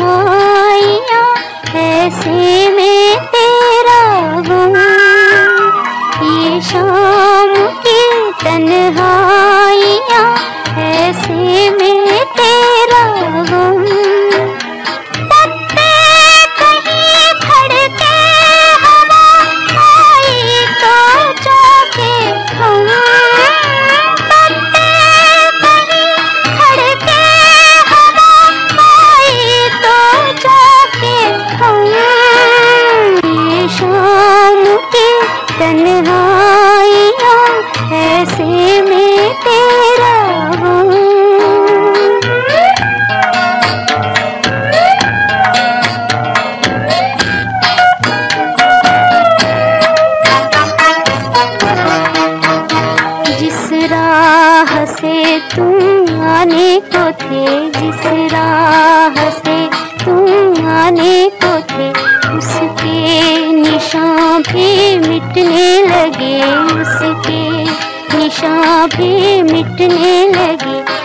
हाइया ऐसे थे, जिस राह से तुम आने को थे, उसके निशान भी मिटने लगे, उसके निशान भी मिटने लगे।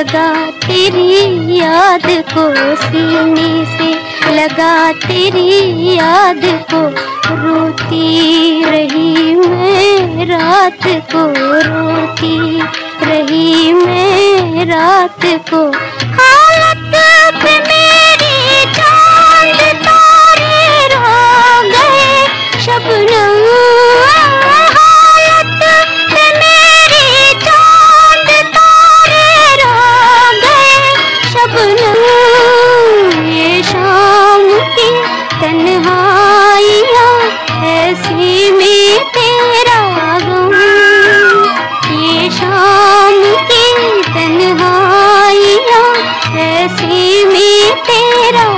लगा तेरी याद को सीने से, लगा तेरी याद को रोती रही मैं रात को, रोती रही मैं रात को। बरसी में तेरा